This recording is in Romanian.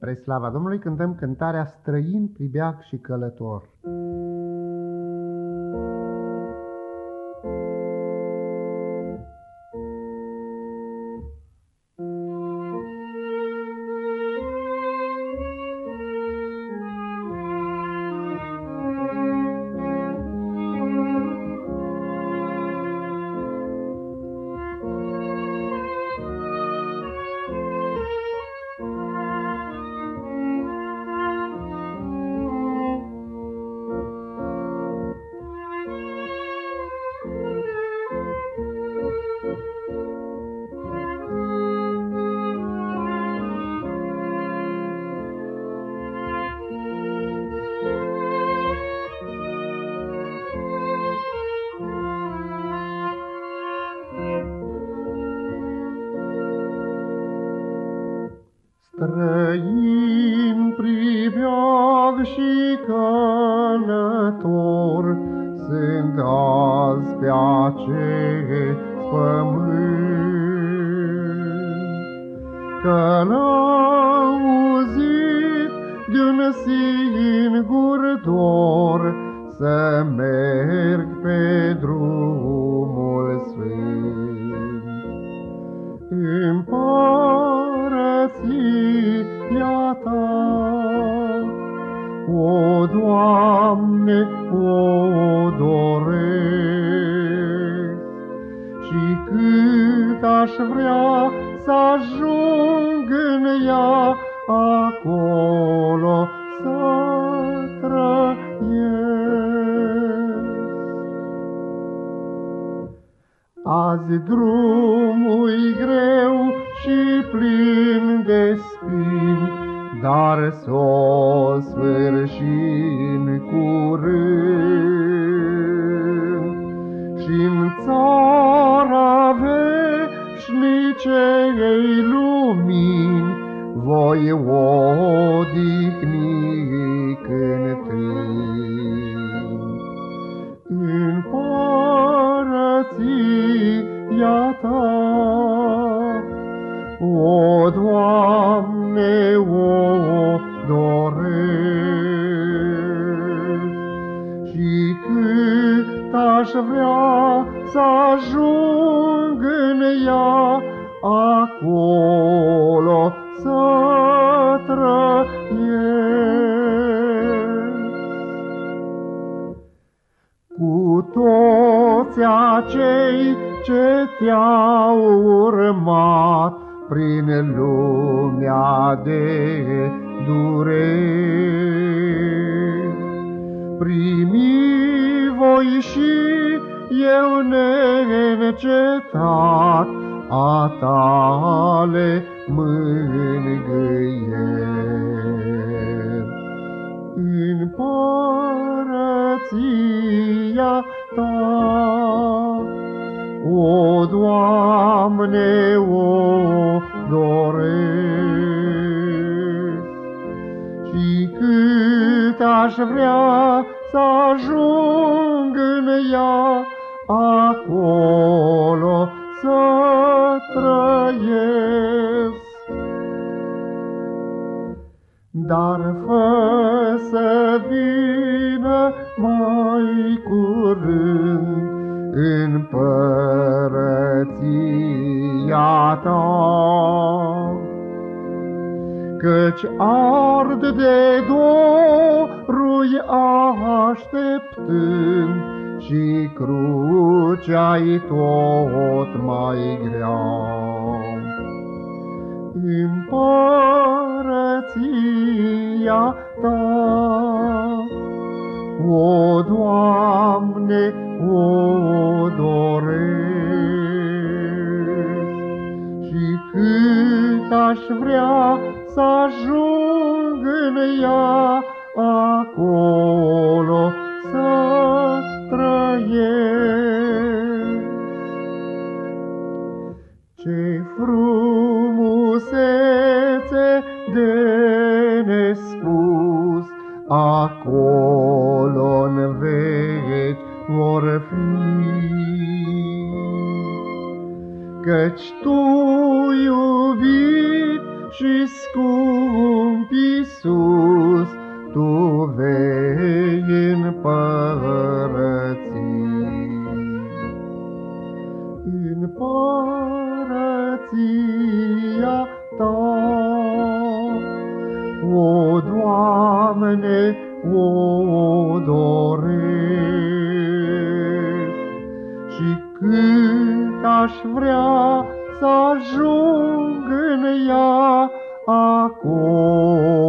Spre slava Domnului cântăm cântarea Străin, pribeag și călător. Acest pământ. Că l-auzit de-un singur dor, Să merg pe drumul sfânt. Împărății voia ta. O, Doamne, o vrea să ajung în ea, acolo să trăiesc. Azi drumul greu și plin de spini, dar s-o sfârșim curând. Și-n țara veșnicei lumini voi odihni cântând. Împărăția ta o, Doamne, o doresc. Și cât aș vrea să ajung în ea, acolo să trăiesc. Cu toți acei ce te-au urmat, prin lumea de dureri. Primi voi și eu neîncetat a tale mângâieri. Împărăția ta, o Doamne, o doresc. Și cât aș vrea să ajung în ea, acolo să trăiesc. Dar fă să vină mai curând împărăția ta. Căci ard de dorui așteptând și crucea-i tot mai grea. Împărăția ta, o Doamne, o doresc. Și cât aș vrea să ajung în ea, acolo să trăiesc. Ce frumusețe de nespus acolo în veci vor fi. Căci tu, iubit și scump Iisus, tu vei în părății. În părății împărăția Ta. O, Doamne, o doresc și cât aș vrea să ajung în ea acolo.